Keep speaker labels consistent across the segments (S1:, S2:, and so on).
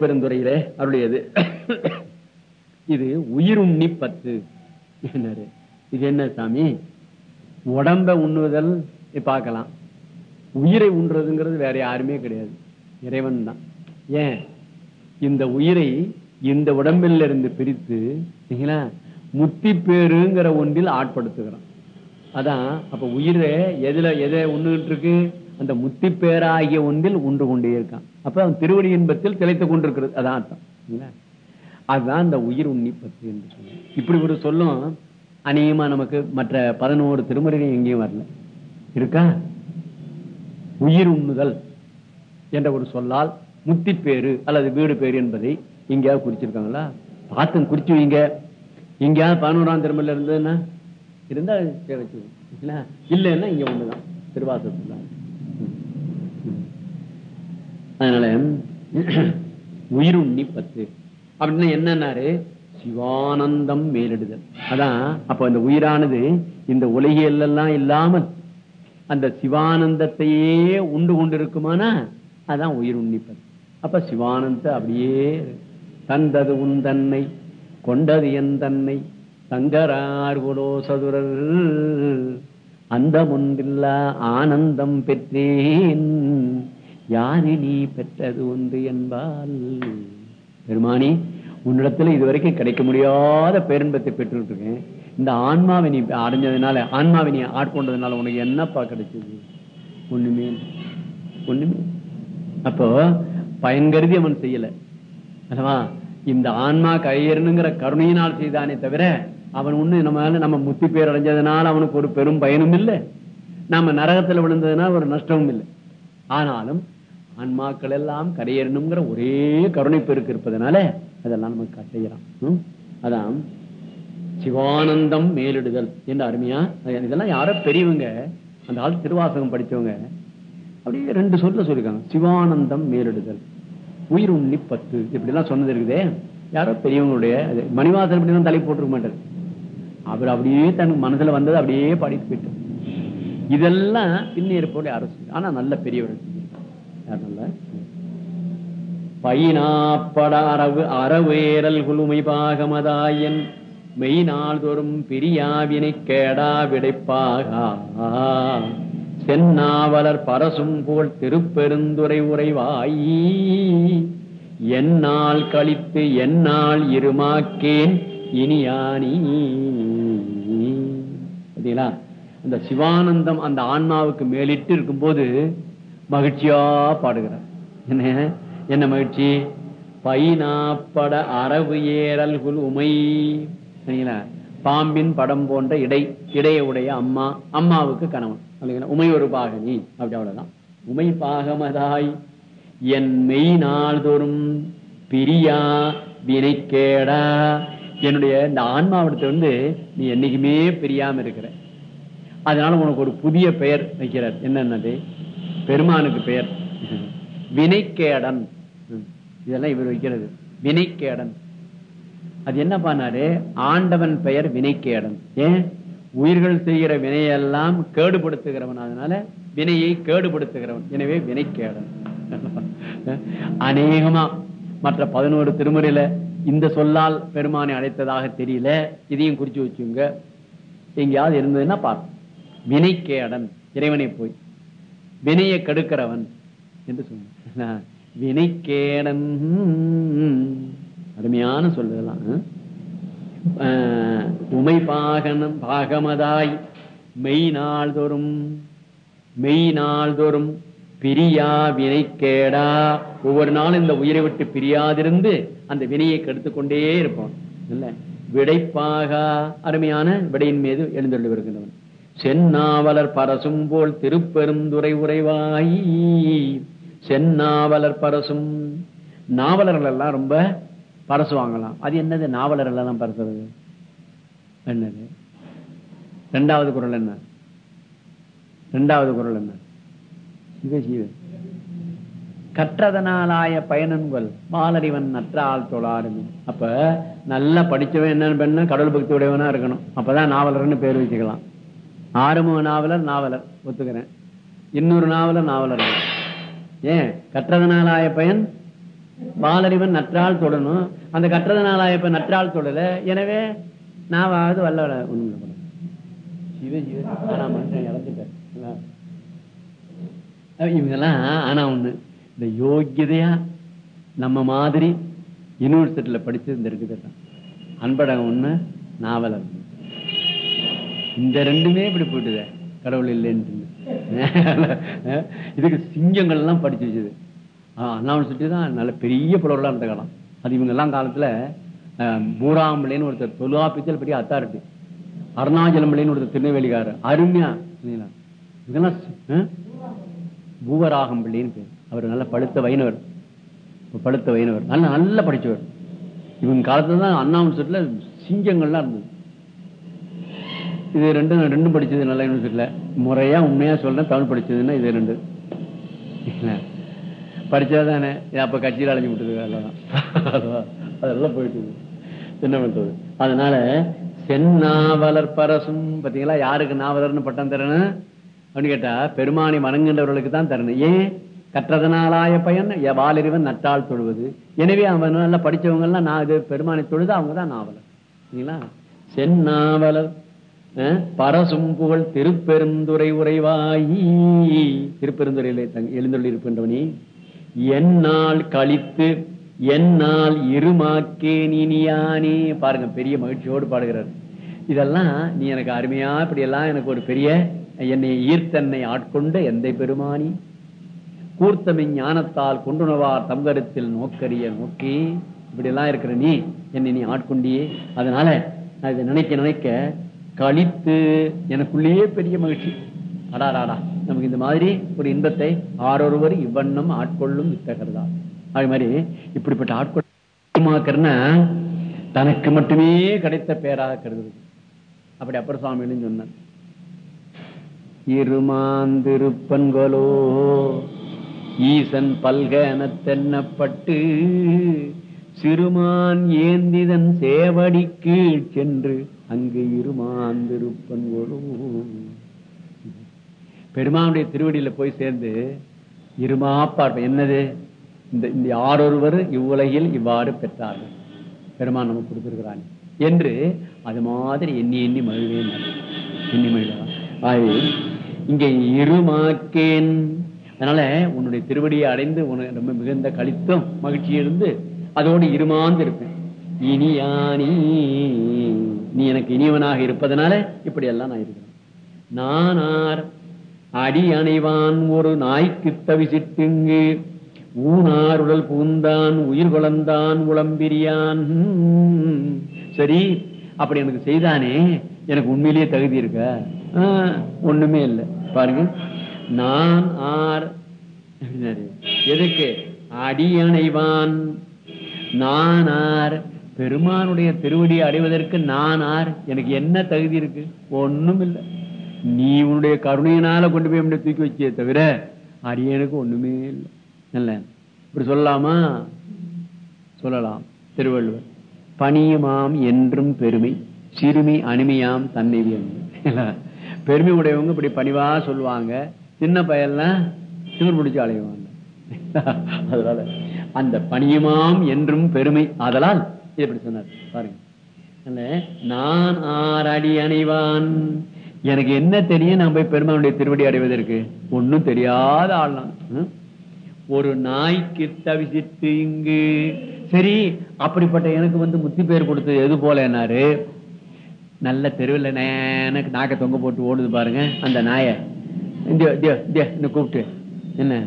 S1: பெருந்துறையிலே அருளியது. இது உயிர் உண்ணி பத்து என்னாரு இது என்ன சாமி? உடம்ப உண்ணுதல் பார்க்கலாம். உயிரை உண்றதுங்கிறது வேற யாருமே கிடையாது. இறைவன் தான். ஏன்? இந்த உயிரை இந்த உடம்பில் இருந்து பிரித்து முத்தி பேருங்கிற ஒன்றில் ஆட்படுத்துகிறான். அதான் அப்ப உயிரை எதுல எதை உண்ணுகிட்டு இருக்கு? அந்த முத்தி பேராகிய ஒன்றில் உண்டு கொண்டே இருக்கான். அப்ப அவன் திருவடி இன்பத்தில் திளைத்துக் கொண்டிருக்கிறது. அதான் அர்த்தம். அதுதான் அந்த உயிர் உன்னிப்பத்து என்று சொல்லுவோம் இப்படி ஒரு சொல்லும் அநேகமா நமக்கு மற்ற பதினோரு திருமுறையும் எங்கேயும் வரல. இருக்கா? உயிர் உண்ணுதல் என்ற ஒரு சொல்லால் முத்தி பேரு அல்லது வீடு பேரு என்பதை எங்கேயாவது குறிச்சிருக்காங்களா? பார்த்து குறிச்சு வைங்க. எங்கேயாவது பதினோராம் திருமல இருந்ததுன்னா இருந்தா இல்லைன்னா இங்க ஒண்ணுதான் திருவாசத்துல அதனால உயிர் உண்ணி பத்து அப்படின்னா என்னன்னாரு? சிவானந்தம் மேலிடுதல். அதான் அப்ப அந்த உயிரானது இந்த உலகியல் எல்லாம் இல்லாமல் அந்த சிவானந்தத்தையே உண்டு கொண்டிருக்குமானா? அதான் உயிர் உன்னிப்பது அப்ப சிவானந்த அப்படியே தந்தது உன் தன்னை கொண்டது என் தன்னை தங்கரார்வலோ சதுரர். அந்த முன்பில்லா ஆனந்தம் பெற்றேன். யாரு நீ பெற்றது உண்டு என்பால். பெருமானி உன்னிடத்துல இதுவரைக்கும் கிடைக்க முடியாத பேரின்பத்தை பெற்றுட்டு இருக்கேன் இந்த ஆன்மாவை நீ அடைஞ்சதுனால ஆன்மாவை நீ ஆட்கொண்டதுனால உனக்கு என்னப்பா கிடைச்சது? ஒண்ணுமே ஒண்ணுமே அப்போ பயன் கருதி அவன் செய்யல. அல்லவா? இந்த ஆன்மா கையேறணுங்கிற கருணையினால் செய்தானே தவிர அவன் ஒண்ணு நம்ம நம்ம முத்தி பேர் அடைஞ்சதுனால அவனுக்கு ஒரு பெரும் பயனும் இல்லை. நாம நரகத்துல விழுந்ததுனால ஒரு நஷ்டமும் இல்லை. ஆனாலும் ஆன்மாக்கள் எல்லாம் கரையேறணுங்கிற ஒரே கருணை பெருக்கு இருப்பதனால அதெல்லாம் நமக்கு செய்யலாம் அதான் சிவானந்தம் மேலிடுதல் என்று அருமையா இதெல்லாம் யாரோ பெரியவங்க அந்த ஆள் திருவாசகம் படித்தவங்க அப்படியே ரெண்டு சொல்ல சொல்லிருக்காங்க சிவானந்தம் மேலிடுதல் உயிர் உண்ணி பத்து இப்படி எல்லாம் சொன்னது இருக்குதே. யாரோ பெரியவங்களுடைய அது மணிவாசன் இப்படி தான் தலை போட்டிருக்க மாட்டார். அவர் அப்படியே தன் மனசுல வந்தது அப்படியே பாடிட்டு போயிட்டார். இதெல்லாம் பின்னேறு போல அரசு. ஆனா நல்ல பெரியவர்கள். பைனாப்பட அரவு அறவேரல் குழுமை பாகமதாயன் மெய் நாள்தோறும் பிரியாவினை கேடா விடைப்பாகா. சென்னாவலர் பரசும் போல் திருப்பெருந்துரை உரைவாயி என்னால் கழித்து என்னால் இருமாக்கேன் இனியானி. அந்த சிவானந்தம் அந்த ஆன்மாவுக்கு மேலிட்டு இருக்கும்போது மகிழ்ச்சியா பாடுகிறார். என்ன? என்ன மகிழ்ச்சி? பைனாப்பட அரவு ஏறல் குல் உமை. சரிங்களா? பாம்பின் படம் போன்ற இடை இடைய உடைய அம்மா அம்மாவுக்கு கணவன். இல்லைங்களா உமை ஒரு பாகனி. அப்படி அவ்வளவுதான். உமை பாகமதாய் என் மெய் நாள்தோறும் பிரியா வினைக்கேடா. என்னுடைய இந்த ஆன்மாவிடத்தை வந்து நீ என்னைக்குமே பிரியாம இருக்கிற. அதனால உனக்கு ஒரு புதிய பெயர் வைக்கிறார். என்னன்னது? பெருமானுக்கு பெயர். வினைக்கேடன். இதெல்லாம் இவர் வைக்கிறது. வினைக்கேடன். அது என்ன பண்ணாரு? ஆண்டவன் பெயர் வினைக்கேடன். ஏன்? உயிர்கள் செய்கிற வினையெல்லாம் கேடுபடுத்துகிறவன். அதனால வினையை கேடுபடுத்துகிறவன். எனவே வினைக்கேடன். அநேகமா மற்ற பதினோரு திருமுறையில இந்த சொல்லால் பெருமானை அழைத்ததாக தெரியல. இதையும் குறிச்சு வச்சுங்க எங்கேயாவது இருந்ததுன்னா பார்ப்போம் வினைக்கேடன். இறைவனை போய். வினையை கெடுக்கிறவன் என்று சொன்ன வினைக்கேடன் அருமையான சொல்லுதெல்லாம் ஆஹ், உமை பாகனம் பாகமதாய் மெய் நாள்தோறும் மெய் நாள்தோறும் பிரியா வினைக்கேடா. ஒவ்வொரு நாளும் இந்த உயிரை விட்டு பிரியாதிருந்து அந்த வினையை கெடுத்துக் கொண்டே இருப்போம். இல்ல? விடைப்பாகா அருமையான விடையின் மீது எழுந்தொள்ளி வருகின்றவன் சென்னாவலர் பரசும் போல் திருப்பெருந்துரை உறைவாய். சென்னாவலர் பரசும். நாவலர்கள் எல்லாம் ரொம்ப பரசு வாங்கலாம் அது என்னது? நாவலர்கள் எல்லாம் பரசுறது. என்னது? ரெண்டாவது குரல் என்ன? ரெண்டாவது குரல் என்ன? சிவ சிவ கற்றதனாலாய பயனன்கள் மாலறிவன் நற்றால் தொழாருமே அப்ப நல்லா படிச்சவன் என்னன்னு கடவுள் பக்தி உடையவனா இருக்கணும். அப்பதான் நாவலர்னு பேர் வச்சுக்கலாம். ஆரம்ப நாவலர் நாவலர் ஒத்துக்கிறேன். இன்னொரு நாவலர் நாவலர். ஏன்? கற்றதனாலாய பயன் பாலறிவன் நற்றால் தொடணும். அந்த கற்றதனாலாய பயன் நற்றால் தொடல. எனவே நாவாவது வல்ல ஒண்ணு ஆனா இவங்கெல்லாம் ஆனா ஒண்ணு. இந்த யோகியதையா நம்ம மாதிரி யூனிவர்சிட்டியில படிச்சு இந்த அன்படகம் ஒண்ணு நாவலர் இந்த ரெண்டுமே இப்படி போயிட்டுத. கடவுள் இல்லைன்னு இதுக்கு சிங்கங்கள் எல்லாம் படிச்சு வச்சது. அண்ணாவன் தான் நல்ல பெரிய புலவர்களா இருந்த காலம். அது இவங்க எல்லாம் காலத்துல பூராம்பிள்ளைன்னு ஒருத்தர் தொழுவாப்பித்தல் பெரிய அத்தாரிட்டி அருணாச்சலம்பிள்ளைன்னு ஒருத்தர் திருநெல்வேலிக்காரர். அருமையா இதெல்லாம் பூவராகம் பிள்ளைன்னு பேர். அவர் நல்ல பழுத்த வைணவர். பழுத்த வைணவர். நல்ல நல்ல படிச்சவர். இவங்க காலத்துல தான் அண்ணாவன்சத்துல சிங்கங்கள்லாம் இருந்தது. இது ரெண்டும் ரெண்டும் படிச்சது நல்ல யூனிவர்சிட்டியில முறையா உண்மையா சொல்றேன் தமிழ் படிச்சதுன்னா இது ரெண்டு. படிச்சாதானே. அப்ப கட்சியில் அழைஞ்சு விட்டுது அதெல்லாம் அதெல்லாம் போயிட்டு என்ன பண்றது? அதனால செந்நாவலர் பரசும் பாத்தீங்களா யாருக்கு நாவலர்னு பட்டம் தரணும்? அப்படின்னு கேட்டா பெருமானை வணங்குகின்றவர்களுக்கு தான் தரணும். ஏன்? கற்றதனாலாய பயன் வாலிறிவன் நட்டால் தொழுவது. எனவே அவன் நல்லா படிச்சவங்க எல்லாம் நான் இது பெருமானை தொழுது அவங்க தான் நாவலர். சரிங்களா? செந்நாவலர் பரசும் புகழ் திருப்பெருந்துரை உரைவாயி. திருப்பெருந்துரையிலே எழுந்தொள்ளி இருக்கின்றவனே என்னால் கழித்து என்னால் இருமாக்கேன் இனியானே. பாருங்க பெரிய மகிழ்ச்சியோடு பாடுகிறார். இதெல்லாம் நீ எனக்கு அருமையா இப்படி எல்லாம் எனக்கு ஒரு பெரிய என்னை ஈர்த்தன்னை ஆட்கொண்ட எந்த பெருமானி? கூர்த்தமை ஞானத்தால் கொண்டுணவார் தங்கரத்தில் நோக்கரிய நோக்கி. இப்படி எல்லாம் இருக்கிற நீ என்னை நீ ஆட்கொண்டியே. அதனால நான் இதை நினைக்க நினைக்க கழித்து எனக்குள்ளேயே பெரிய மகிழ்ச்சி. அடாராடா நமக்கு இந்த மாதிரி ஒரு இன்பத்தை ஆரொருவர் இவ்வண்ணம் ஆட்கொள்ளும் வித்தகர்தா அது மாதிரி இப்படிப்பட்ட ஆட்கொள்ளுமாக்கிறன்னா தனக்கு மட்டுமே கிடைத்த பேராக கருது அப்படி அப்பர் சுவாமின்னு சொன்னார். இருமாந்திருப்பன்களோ ஈசன் பல்கன தென்னப்பட்டு சிறுமான் ஏந்திதன் சேவடிக்கு சென்று அங்கு இருமாந்திருப்பன்களோ பெருமானுடைய திருவடியில போய் சேர்ந்து இருமாப்பார் என்னது? இந்த இந்த யாரொருவர் இவ்வுலகில் இவ்வாறு பெற்றார்கள். பெருமான் நமக்கு கொடுத்திருக்கிறான் என்று அது மாதிரி எண்ணி எண்ணி மகிழ்வேன். எண்ணி மகிழலாம் ஆகவே இங்கே இருமாக்கேன். அதனால உன்னுடைய திருவடியை அடைந்து உனக்கு ரொம்ப மிகுந்த கழித்தும் மகிழ்ச்சி இருந்து அதோடு இருமாந்து இருப்பேன் இனியானி நீ எனக்கு இனியவனாக இருப்பதனால இப்படி எல்லாம் நான் இருக்கிறேன். நானார் அடி அணைவான் ஒரு நாய்க்கு தவிசிட்டுங்கு ஊனார் உடல் பூந்தான் உயிர் குழந்தான் உளம்பிரியான். சரி அப்படி எனக்கு செய்தானே எனக்கு உண்மையிலேயே தகுதி இருக்க? ஒண்ணுமே இல்லை. பாருங்க நான் ஆர் எதுக்கு? அடியணைவான் நானார் பெருமானுடைய திருவடியை அடைவதற்கு நான் ஆறு எனக்கு என்ன தகுதி இருக்கு? ஒண்ணும் இல்லை நீ உன்னுடைய கருணையினால கொண்டு போய் அப்படி தூக்கி வச்சே தவிர அரியனுக்கு ஒண்ணுமே இல்லை. இல்ல இப்படி சொல்லலாமா? சொல்லலாம். திருவள்ளுவர் பணியுமாம் என்றும் பெருமை சிறுமி அனிமையாம் தன்னை பெருமை உடையவங்க இப்படி பணிவா சொல்லுவாங்க. சின்ன பயல்லாம் சிவர் முடிச்சு அலைவாங்க. அதனால அந்த பணியுமாம் என்றும் பெருமை. அதனால் இப்படி சொன்னார்? பாருங்க. நான் ஆறடி அணிவான். எனக்கு என்ன தெரியும்? நான் போய் பெருமானுடைய திருவடி அடைவதற்கு. ஒன்னும் தெரியாத ஆள் நான் ஒரு நாய்க்கு தவிசிட்டு இங்கு. சரி அப்படிப்பட்ட எனக்கு வந்து முத்தி பேர் கொடுத்தது எது போல என்னாரு? நல்ல தெருவில் எனக்கு நாக்க தொங்க போட்டு ஓடுது பாருங்க அந்த நாயை. கூப்பிட்டு. என்ன?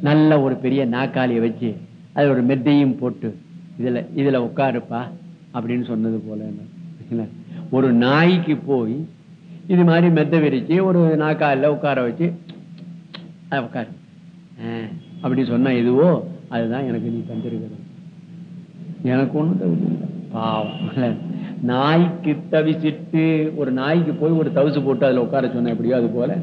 S1: நல்ல ஒரு பெரிய நாக்காளியை வச்சு அது ஒரு மெத்தையும் போட்டு இதுல இதுல உட்காருப்பா அப்படின்னு சொன்னது போல என்ன? ஒரு நாய்க்கு போய் இது மாதிரி மெத்த விரிச்சு ஒரு நாக்கால உட்கார வச்சு உட்காரு. அப்படி சொன்னா எதுவோ அதுதான் எனக்கு நீ தந்திருக்கிறது. எனக்கு ஒண்ணும் பாவம். நாய்க்கு தவிச்சிட்டு ஒரு நாய்க்கு போய் ஒரு தவிசு போட்டு அதுல உட்கார சொன்ன எப்படியோ அது போல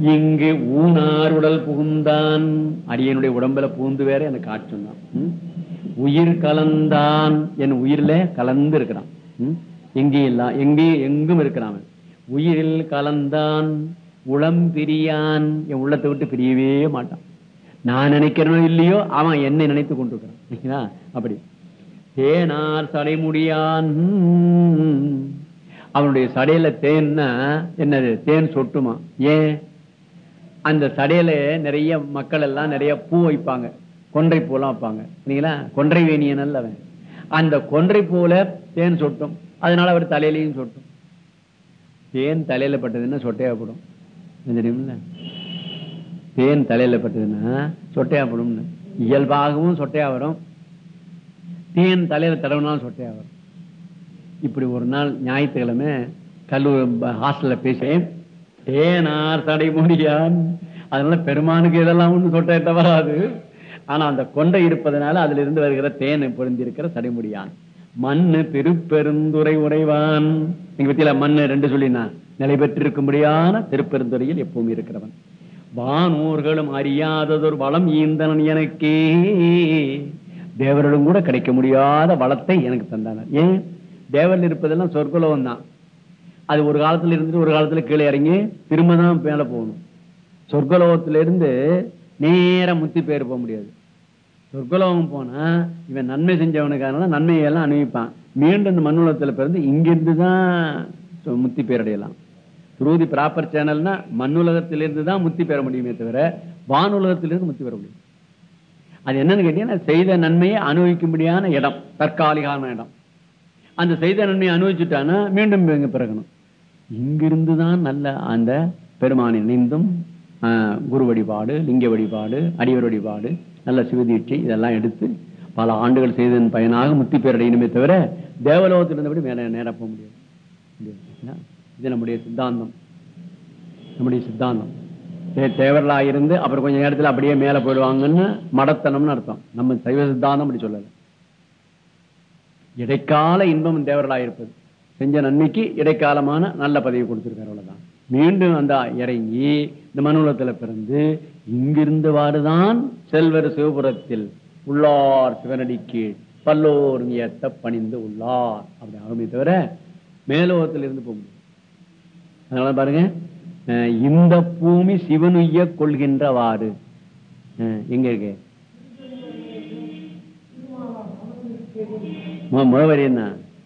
S1: இங்கு ஊனார் உடல் புகுந்தான். அடியனுடைய உடம்புல பூந்து வேற எனக்கு காட்டு சொன்னான். உயிர் கலந்தான். என் உயிர்ல கலந்து இருக்கிறான். எங்கேயும் இல்ல எங்கேயும் எங்கும் இருக்கிறான் உயிரில் கலந்தான். உளம் பிரியான். என் உள்ளத்தை விட்டு பிரியவே மாட்டான். நான் நினைக்கிறனோ இல்லையோ அவன் என்னை நினைத்து கொண்டிருக்கிறான். சரிங்களா? அப்படி. தேனார் சடைமுடியான். அவனுடைய சடையில தேன்னா என்னது? தேன் சொட்டுமா? ஏன்? அந்த சடையில நிறைய மக்கள் எல்லாம் நிறைய பூ வைப்பாங்க. கொன்றை பூலாம் வைப்பாங்க. இல்லைங்களா கொன்றை வேணியன் அவன். அந்த கொன்றை பூல தேன் சொட்டும். அதனால அவர் தலையிலையும் சொட்டும். தேன் தலையில பட்டதுன்னா சொட்டையாப்படும். தெரியுமில்ல? தேன் தலையில பட்டதுன்னா சொட்டையாப்படும் இயல்பாகவும் சொட்டையா வரும். தேன் தலையில தடவினாலும் சொட்டையா வரும். இப்படி ஒரு நாள் ஞாயிற்றுக்கிழமை கல்லூரி ஹாஸ்டல்ல பேசேன் தேனார் தடை முடியான் அதனால பெருமானுக்கு இதெல்லாம் ஒண்ணு சொட்ட வராது. ஆனா அந்த கொண்டை இருப்பதனால அதுல இருந்து வருகிற தேனை பொருந்திருக்கிற சடைமுடியான் மண்ணு திருப்பெருந்துரை உடைவான். நீங்க பத்தியில மண்ணு ரெண்டு சொல்லினா நிலை பெற்றிருக்கும்படியான திருப்பெருந்துறையில் எப்பவும் இருக்கிறவன். வானூர்களும் அறியாததொரு வளம் ஈந்தனன் எனக்கே. தேவர்களும் கூட கிடைக்க முடியாத வளத்தை எனக்கு தந்தானர். ஏன்? தேவர்கள் இருப்பதெல்லாம் சொற்குலவம் தான் அது ஒரு காலத்துல இருந்துட்டு ஒரு காலத்துல கீழே இறங்கி திரும்ப தான் மேல போகணும். சொர்க்கலோகத்துல இருந்து நேர முத்தி பேர் போக முடியாது. சொர்க்கலோகம் போனா இவன் நன்மை செஞ்சவனுக்கான நன்மையெல்லாம் அனுபவிப்பான் மீண்டும் இந்த மண்ணுலகத்துல பிறந்து இங்கிருந்து தான் முத்தி பேரடையலாம். துருதி ப்ராப்பர் சேனல்னா மண்ணுலகத்திலிருந்து தான் முத்தி பெற முடியுமே தவிர வானுலகத்திலிருந்து முத்தி பெற முடியும். அது என்னன்னு கேட்டீங்கன்னா செய்த நன்மையை அனுபவிக்கும்படியான இடம் தற்காலிகமான இடம். அந்த செய்த நன்மையை அனுபவிச்சுட்டானா மீண்டும் இங்க பிறகணும் இங்கிருந்துதான் நல்ல அந்த பெருமானை இணைந்தும் ஆஹ், குரு வழிபாடு லிங்க வழிபாடு அடிவர் வழிபாடு நல்ல சிவதீட்சை இதெல்லாம் எடுத்து பல ஆண்டுகள் செய்ததன் பயனாக முத்தி பேரடையணுமே தவிர தேவலோகத்தில் இருந்தபடி மேல நேரம் போக முடியாது. இது நம்முடைய சித்தாந்தம். நம்முடைய சித்தாந்தம். தே- தேவர்களா இருந்து அப்புறம் கொஞ்ச நேரத்துல அப்படியே மேல போயிடுவாங்கன்னு மடத்தனம்னு அர்த்தம். நம்ம சைவ சித்தாந்தம் அப்படி சொல்லலை. இடைக்கால இன்பம் தேவர்களா இருப்பது. செஞ்ச நன்மைக்கு இடைக்காலமான நல்ல பதவி கொடுத்துருக்காரு அவ்வளோதான் மீண்டும் அந்த இறங்கி இந்த மனுலத்தில் பிறந்து இங்கிருந்து வாடுதான் செல்வர் சிவபுரத்தில் உள்ளார் சிவனடி கீழ் பல்லோர் ஏத்த பணிந்து உள்ளார். அப்படி ஆகுமே தவிர மேலோகத்தில் இருந்து போக முடியும் அதனால பாருங்க இந்த பூமி சிவனுய்ய கொள்கின்றவாறு எங்க இருக்கு? மு- முகவரி என்ன?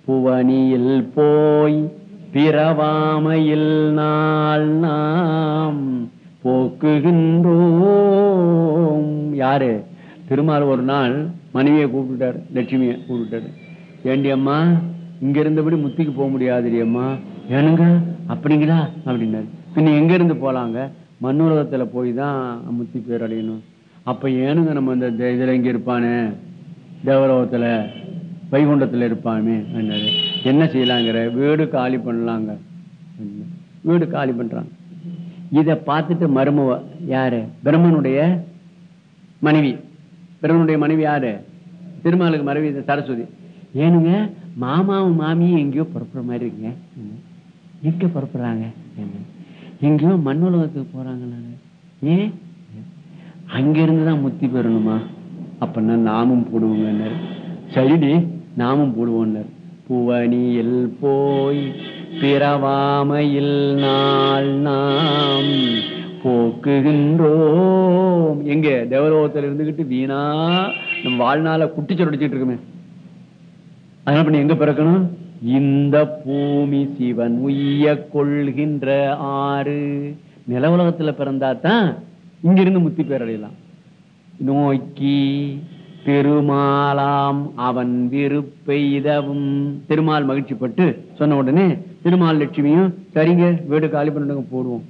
S1: புவனியில் போய் பிறவாமையில் நாள் நாம் போக்குகின்றோம். யாரு? திருமால் ஒரு நாள் மனைவியை கூப்பிட்டுட்டாரு லட்சுமியை கூப்பிட்டுட்டாரு. ஏண்டி அம்மா இங்க இருந்தபடி முத்திக்கு போக முடியாது அம்மா. ஏனுங்க? அப்படிங்களா? அப்படின்னாரு. பின்ன எங்க இருந்து போலாங்க? மண்ணுலகத்துல போய் தான் முத்தி பேர் அடையணும் அப்ப ஏனுங்க நம்ம இந்த இதுல இங்க இருப்பானு? தேவலோகத்துல. வைகுண்டத்துல இருப்பாமே அப்படின்னாரு. என்ன செய்யலாங்கிற? வீடு காலி பண்ணலாங்க. வீடு காலி பண்றாங்க. இதை பார்த்துட்டு மருமவ யாரு? பிரம்மனுடைய மனைவி. பிரம்மனுடைய மனைவி யாரு? திருமாலுக்கு மனைவி சரஸ்வதி. ஏனுங்க மாமாவும் மாமியும் எங்கேயோ புறப்புற மாதிரி இருக்குங்க. எங்க புறப்படுறாங்க? எங்கேயோ மண்ணுலகத்துக்கு போறாங்க நானு ஏன் அங்கிருந்து தான் முத்தி பெறணுமா? அப்படின்னா நாமும் போடுவோங்க சரிடி. நாமும் போடுவோன்னர் புவனியில் போய் பிறவாமையில் நாள் நாம் போக்குகின்றோம். எங்க? தேவலோகத்தில் இருந்துகிட்டு வீணா நம்ம வாழ்நாள குட்டிச்சொடிச்சிட்டு இருக்குமே. அதனால பண்ணி எங்க பிறக்கணும்? இந்த பூமி சிவன் உய்ய கொள்கின்ற ஆறு. நில உலகத்துல பிறந்தா தான் இங்கிருந்து முத்தி பேரடையலாம். நோக்கி திருமாலாம் அவன் விருப்பெய்தவும். திருமால் மகிழ்ச்சிப்பட்டு சொன்ன உடனே திருமால் லட்சுமியும் சரிங்க வீடு காலி பண்ணிடுங்க போடுவோம்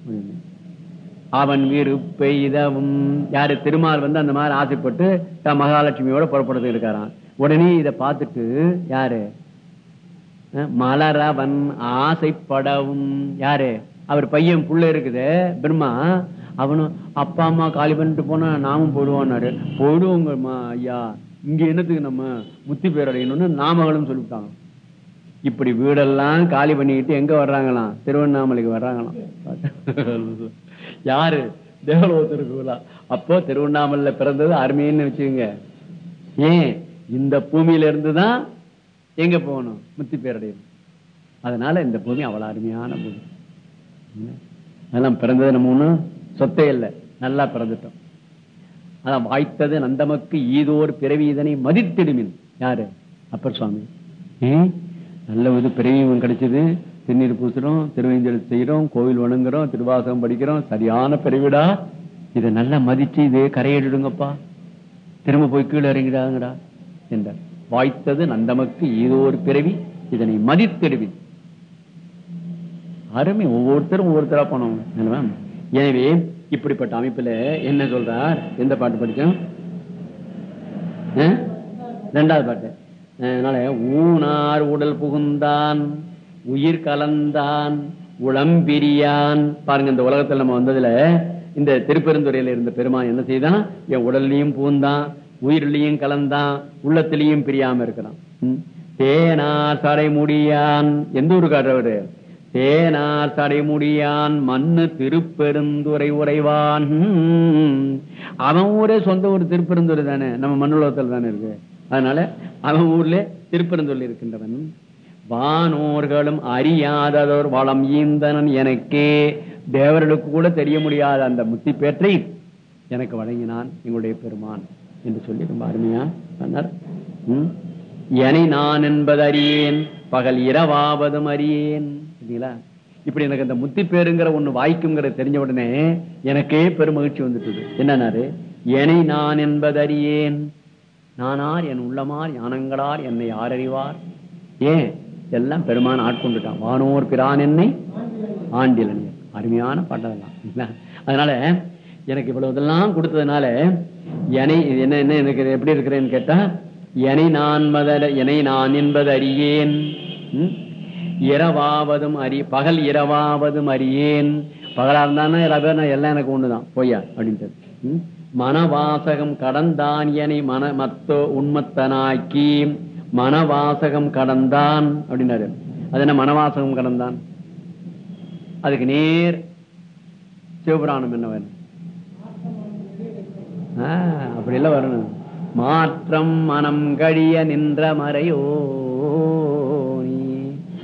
S1: அவன் விருப்பெய்தவும். யாரு? திருமால் வந்து அந்த மாதிரி ஆசைப்பட்டு தான் மகாலட்சுமியோட புறப்படுறது இருக்காராம். உடனே இதை பார்த்துட்டு யாரு? மலரவன் ஆசைப்படவும். யாரு? அவர் பையன் புள்ள இருக்குது பிரம்மா அவனும் அப்பா அம்மா காலி பண்ணிட்டு போனா நாமும் போடுவோம்னாரு. போடுவோங்கம்மா ஐயா. இங்க என்னத்துக்கு நம்ம முத்தி பேரடையணும்னு நாமகளும் சொல்லிவிட்டாங்க. இப்படி வீடெல்லாம் காலி பண்ணிக்கிட்டு எங்க வர்றாங்களாம்? திருவண்ணாமலைக்கு வர்றாங்களாம். யாரு? தேவலோகத்திற்கு அப்போ திருவண்ணாமலையில பிறந்தது அருமைன்னு வச்சுக்கோங்க. ஏன்? இந்த பூமியில இருந்துதான் எங்க போகணும்? முத்தி பேரடையணும். அதனால இந்த பூமி அவ்வளவு அருமையான பூமி. அதெல்லாம் பிறந்தது நம்ம ஒண்ணு சொத்தே இல்லை. நல்லா பிறந்துட்டோம். அதான் வாய்த்தது நந்தமக்கு ஈதோர் பிறவி இதனை மதித்திடுமின். யாரு? அப்பர் சுவாமி. நல்ல ஒரு பிறவியும் கிடைச்சது. திருநீர் பூசுறோம் திருவேஞ்சல் செய்யறோம் கோவில் வணங்குறோம் திருவாசகம் படிக்கிறோம். சரியான பிறவிடா. இதை நல்லா மதிச்சு இதே கரையிடுங்கப்பா திரும்ப போய் கீழே இறங்கிடாங்கடா என்றார். வாய்த்தது நந்தமக்கு ஈதோர் பிறவி இதனை மதித்திடுவின் அருமை. ஒவ்வொருத்தரும் ஒவ்வொருத்தரா போனோம் என்னவா? எனவே இப்படிப்பட்ட அமைப்புல என்ன சொல்றார்? எந்த பாட்டு படிச்சோம்? ரெண்டாவது பாட்டு. அதனால ஊனார் உடல் புகுந்தான் உயிர் கலந்தான் உளம்பிரியான் பாருங்க இந்த உலகத்துல நம்ம வந்ததுல இந்த திருப்பெருந்துறையில இருந்த பெருமான் என்ன செய்தான்? என் உடல்லையும் பூந்தான் உயிரிலையும் கலந்தான் உள்ளத்திலையும் பிரியாம இருக்கிறான். ம். தேனார் சடைமுடியான் எந்த ஊரு சேனார் தடைமுடியான் மண்ணு திருப்பெருந்துரை உறைவான். அவன் ஊரே சொந்த ஊர் திருப்பெருந்துரை தானே. நம்ம மண்ணுலகத்தில் தானே இருக்கு. அதனால அவன் ஊர்ல திருப்பெருந்துறை இருக்கின்றவன். வானோர்களும் அறியாததோர் வளம் ஈந்தனன் எனக்கே. தேவர்களுக்கு கூட தெரிய முடியாத அந்த முத்தி பேற்றை எனக்கு வழங்கினான் எங்களுடைய பெருமான் என்று சொல்லி ரொம்ப அருமையா சொன்னார். ம். நான் என்பது அறியேன் பகல் இரவாவதும் அறியேன். இல்லைங்களா இப்படி எனக்கு அந்த முத்தி பேருங்கிற ஒண்ணு வாய்க்குங்கிற தெரிஞ்ச உடனே எனக்கே பெருமகிழ்ச்சி வந்துட்டது. என்னன்னாரு? என்னை நான் என்பதறியேன். நானார் என் உள்ளமார் யானங்களார் என்னை யார் அறிவார் ஏன்? எல்லாம் பெருமான் ஆட்கொண்டுட்டான். வானோர் பிரான் என்னை ஆண்டிலன் அருமையான பாட்டதெல்லாம் அதனால எனக்கு இவ்வளவு இதெல்லாம் கொடுத்ததுனால என்னை என்ன என்ன எனக்கு எப்படி இருக்கிறேன்னு கேட்டா என்னை நான் மத என்னை நான் என்பது அறியேன் இரவாவதும் அறி பகல் இரவாவதும் அறியேன். பகலா இருந்தானே இரவே நான் எல்லாம் எனக்கு ஒண்ணுதான். பொய்யா அப்படின்ட்டு மனவாசகம் கடந்தான் எனை மன மத்தோ உண்மத்தனாக்கி மனவாசகம் கடந்தான் அப்படின்னாரு. அது என்ன மனவாசகம் கடந்தான்? அதுக்கு நேர் சிவபுராணம் என்ன வேணும் அப்படி எல்லாம் வரணும் மாற்றம் மனம் கழிய நின்ற மறையோ.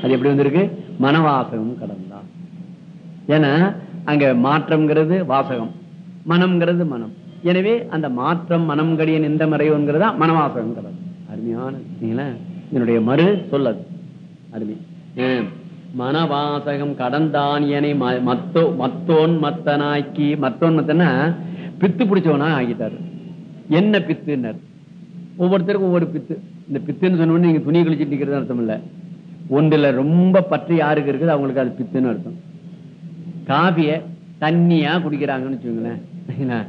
S1: அது எப்படி வந்திருக்கு? மனவாசகம் கடந்தான். ஏன்னா அங்க மாற்றம்ங்கிறது வாசகம். மனம்ங்கிறது மனம். எனவே அந்த மாற்றம் மனம் கடியன் எந்த மறைவுங்கிறதா மனவாசகம் கடந்து. அருமையான சரிங்களா? இதனுடைய மறு சொல்லது. அருமை. மனவாசகம் கடந்தான் என மத்தோ மத்தோன் மத்தனாக்கி மத்தோன் மத்தனா பித்து பிடிச்சவனா ஆகிட்டாரு. என்ன பித்துன்னாரு? ஒவ்வொருத்தருக்கும் ஒவ்வொரு பித்து. இந்த பித்துன்னு சொன்ன உடனே நீங்க துணி கழிச்சுட்டு நிக்கிறது அர்த்தம் இல்ல. ஒன்றுல ரொம்ப பற்று யாருக்கு இருக்குது? அவங்களுக்கு அது பித்துன்னு அர்த்தம். காபிய தண்ணியா குடிக்கிறாங்கன்னு வச்சுக்கோங்களேன்.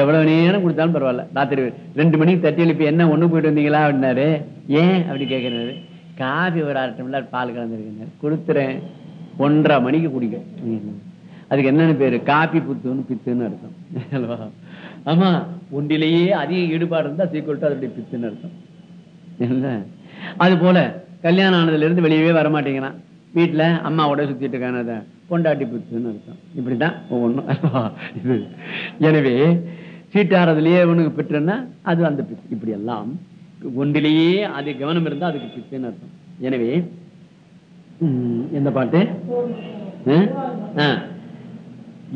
S1: எவ்வளவு நேரம் குடித்தாலும் பரவாயில்ல. ராத்திரி ரெண்டு மணிக்கு தட்டி எழுப்பி என்ன ஒண்ணு போயிட்டு வந்தீங்களா? அப்படின்னாரு. ஏன்? அப்படி கேட்கிறாரு காபி ஒரு அரை டம்ளர் பால் கலந்துருக்கேன் கொடுத்துறேன். ஒன்றரை மணிக்கு குடிக்க அதுக்கு என்னன்னு பேரு? காபி புத்துன்னு பித்துன்னு அர்த்தம். அல்லவா? ஆமா ஒன்றிலேயே அதிக ஈடுபாடு இருந்தா சீக்கிரம் அதனுடைய பித்துன்னு அர்த்தம். அது போல கல்யாணம் ஆனதுல இருந்து வெளியவே வர மாட்டேங்கிறான் வீட்டுல அம்மாவோட சுத்திட்டு இருக்கான அதை. பொண்டாட்டி புத்துன்னு அர்த்தம். இப்படிதான் ஒவ்வொன்றும். இது. எனவே சீட்டாரதுலேயே இவனுக்கு பிட்டுன்னா அது அந்த பித்து. இப்படி எல்லாம் ஒன்றிலேயே அது கவனம் இருந்தா அதுக்கு பித்துன்னு அர்த்தம். எனவே எந்த பாட்டு? என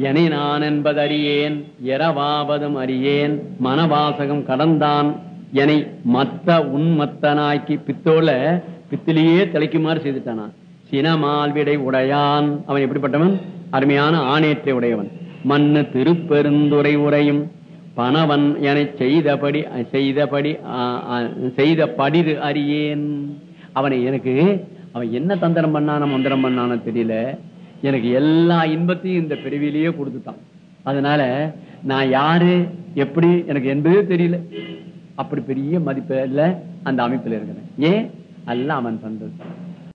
S1: எனை நான் என்பது அறியேன் எரவாவதும் அறியேன் மனவாசகம் கடந்தான் எனை மத்த உன்மத்தனாக்கி பித்தோல பித்திலேயே தலைக்குமாறு செய்துட்டானா? சினமால்விடை உடையான். அவன் எப்படிப்பட்டவன்? அருமையான ஆணையத்தை உடையவன். மண்ணு திருப்பெருந்துரை உரையும் பணவன் என செய்தபடி செய்தபடி செய்த படிது அறியேன். அவனை எனக்கு அவன் என்ன தந்திரம் பண்ணான மந்திரம் பண்ணானோ தெரியல. எனக்கு எல்லா இன்பத்தையும் இந்த பிரிவிலேயே கொடுத்துட்டான். அதனால நான் யாரு எப்படி எனக்கு என்பதே தெரியல. அப்படி பெரிய மதிப்பு இல்லை அந்த அமைப்பில் இருக்கிறேன். ஏன்? அல்ல அவன் தந்தது.